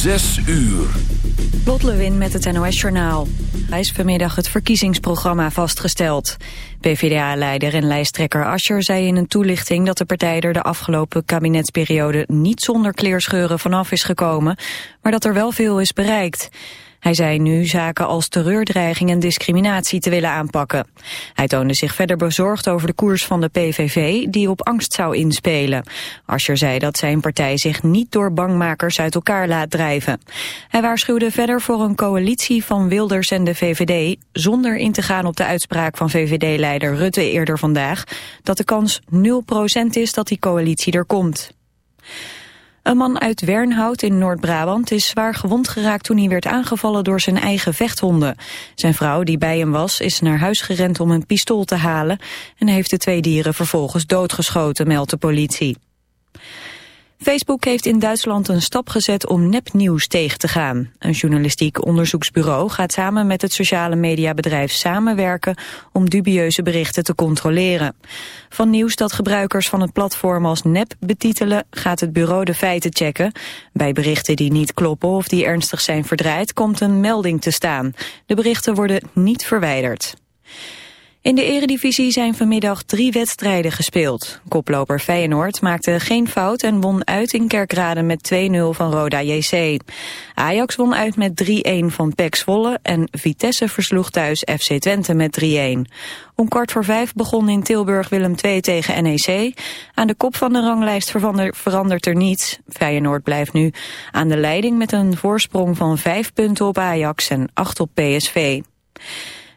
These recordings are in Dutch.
Zes uur. Lot Lewin met het NOS Journaal. Hij is vanmiddag het verkiezingsprogramma vastgesteld. PvdA-leider en lijsttrekker Ascher zei in een toelichting... dat de partij er de afgelopen kabinetsperiode niet zonder kleerscheuren vanaf is gekomen... maar dat er wel veel is bereikt. Hij zei nu zaken als terreurdreiging en discriminatie te willen aanpakken. Hij toonde zich verder bezorgd over de koers van de PVV die op angst zou inspelen. Ascher zei dat zijn partij zich niet door bangmakers uit elkaar laat drijven. Hij waarschuwde verder voor een coalitie van Wilders en de VVD... zonder in te gaan op de uitspraak van VVD-leider Rutte eerder vandaag... dat de kans 0% is dat die coalitie er komt. Een man uit Wernhout in Noord-Brabant is zwaar gewond geraakt toen hij werd aangevallen door zijn eigen vechthonden. Zijn vrouw, die bij hem was, is naar huis gerend om een pistool te halen en heeft de twee dieren vervolgens doodgeschoten, meldt de politie. Facebook heeft in Duitsland een stap gezet om nepnieuws tegen te gaan. Een journalistiek onderzoeksbureau gaat samen met het sociale mediabedrijf samenwerken om dubieuze berichten te controleren. Van nieuws dat gebruikers van het platform als nep betitelen gaat het bureau de feiten checken. Bij berichten die niet kloppen of die ernstig zijn verdraaid komt een melding te staan. De berichten worden niet verwijderd. In de eredivisie zijn vanmiddag drie wedstrijden gespeeld. Koploper Feyenoord maakte geen fout en won uit in Kerkrade met 2-0 van Roda JC. Ajax won uit met 3-1 van PEC Zwolle en Vitesse versloeg thuis FC Twente met 3-1. Om kwart voor vijf begon in Tilburg Willem II tegen NEC. Aan de kop van de ranglijst verandert er niets. Feyenoord blijft nu aan de leiding met een voorsprong van vijf punten op Ajax en acht op PSV.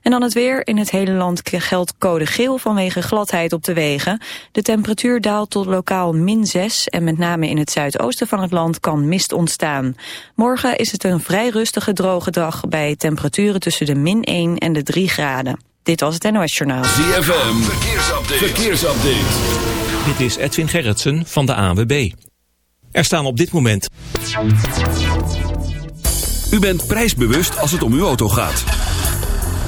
En dan het weer. In het hele land geldt code geel vanwege gladheid op de wegen. De temperatuur daalt tot lokaal min 6 en met name in het zuidoosten van het land kan mist ontstaan. Morgen is het een vrij rustige droge dag bij temperaturen tussen de min 1 en de 3 graden. Dit was het NOS Journaal. ZFM, verkeersupdate. verkeersupdate. Dit is Edwin Gerritsen van de ANWB. Er staan op dit moment... U bent prijsbewust als het om uw auto gaat.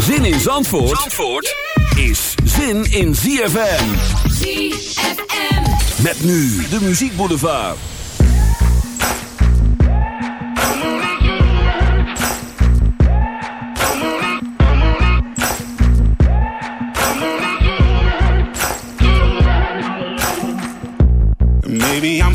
Zin in Zandvoort, Zandvoort is zin in ZFM. ZFM. Met nu de Muziek Boulevard. Maybe I'm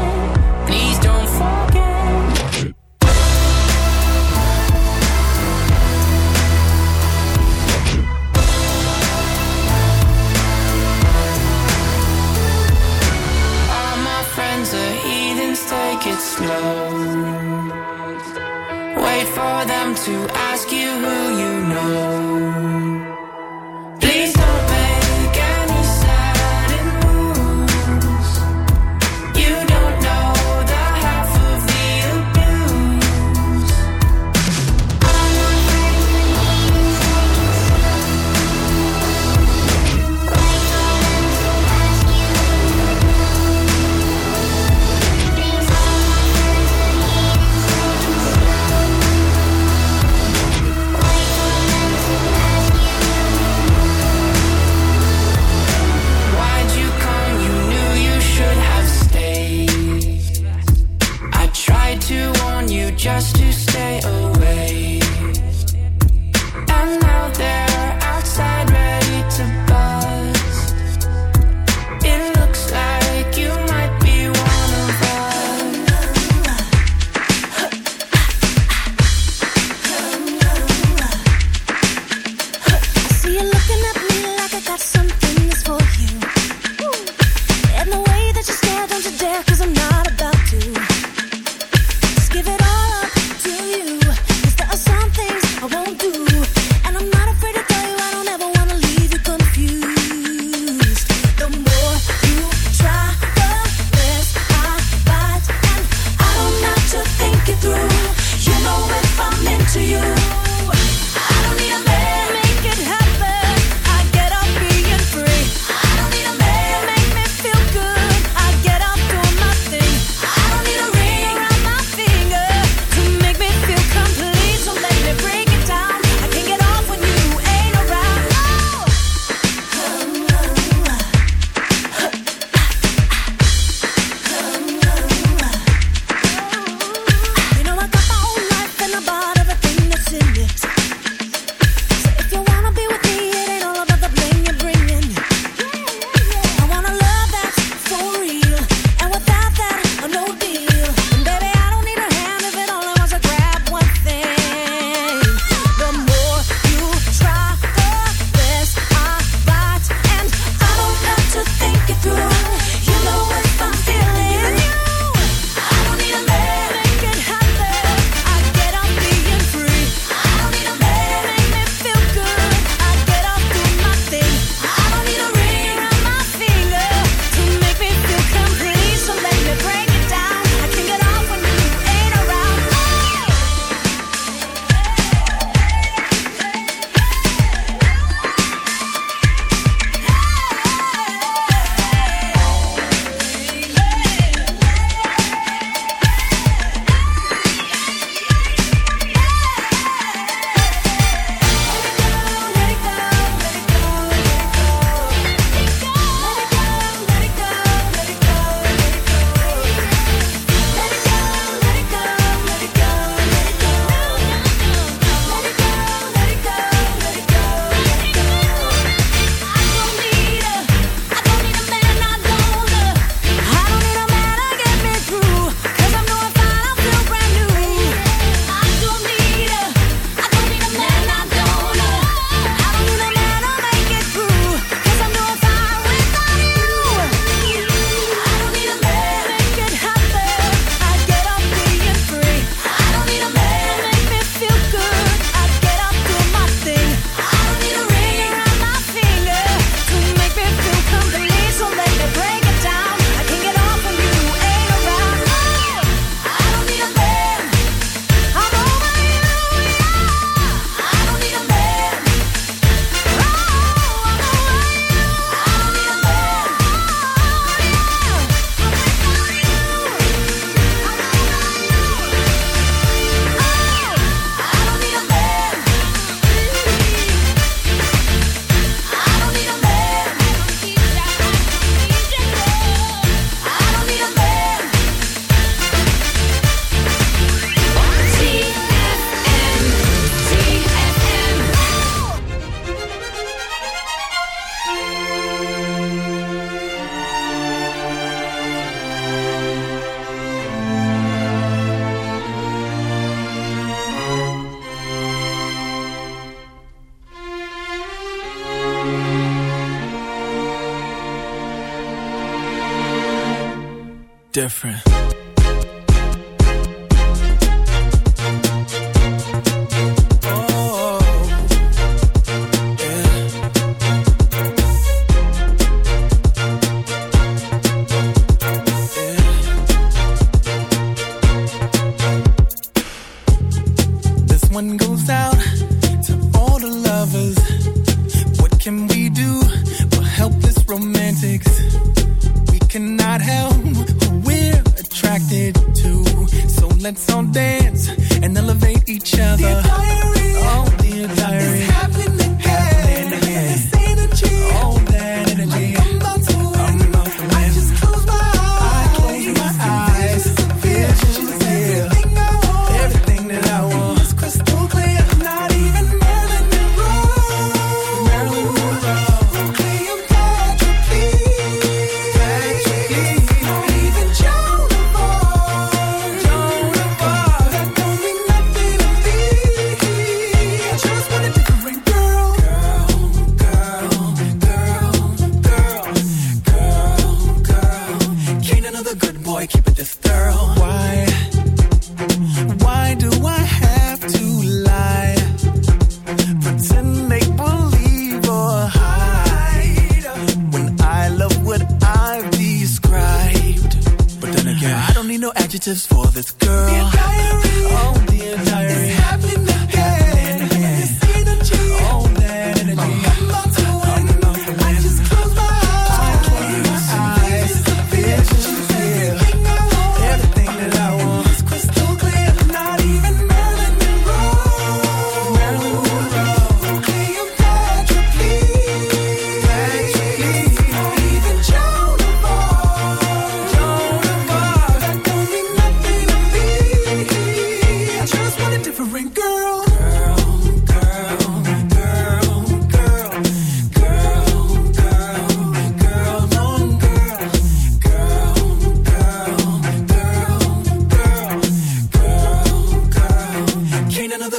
it's on.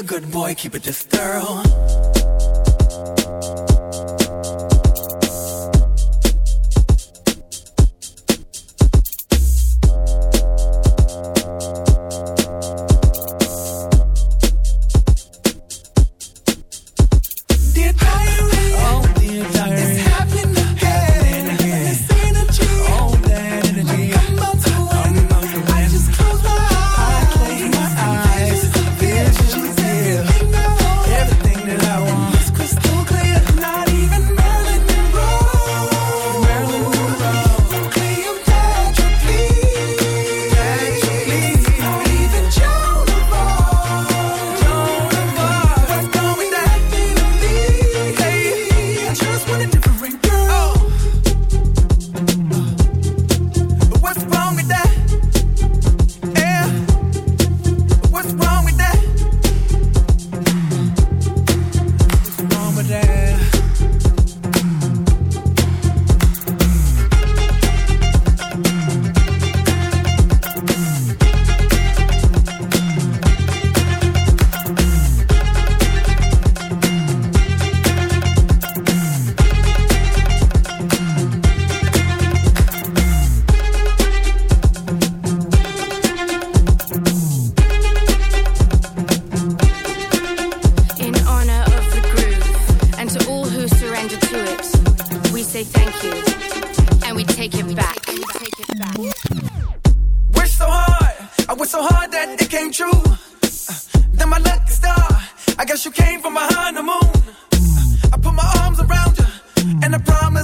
good boy, keep it this thorough.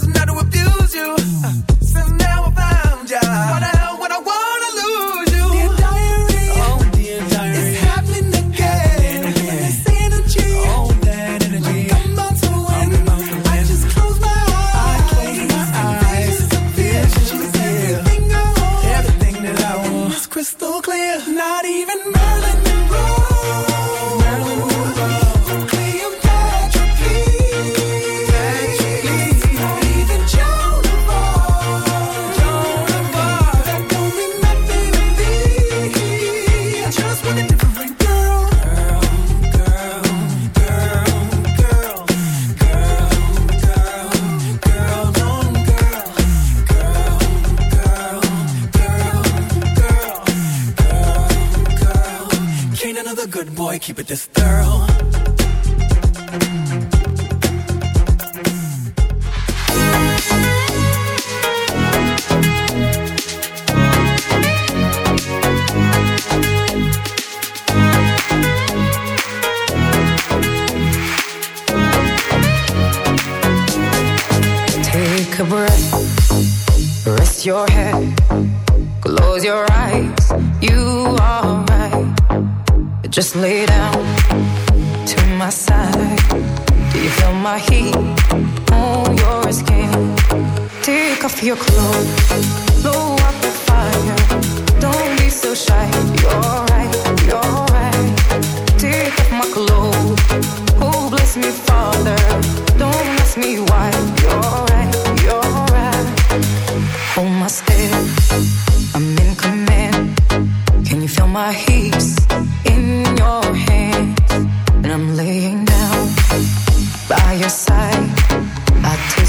since not to abuse you. Uh, since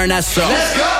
turn that up. Let's go.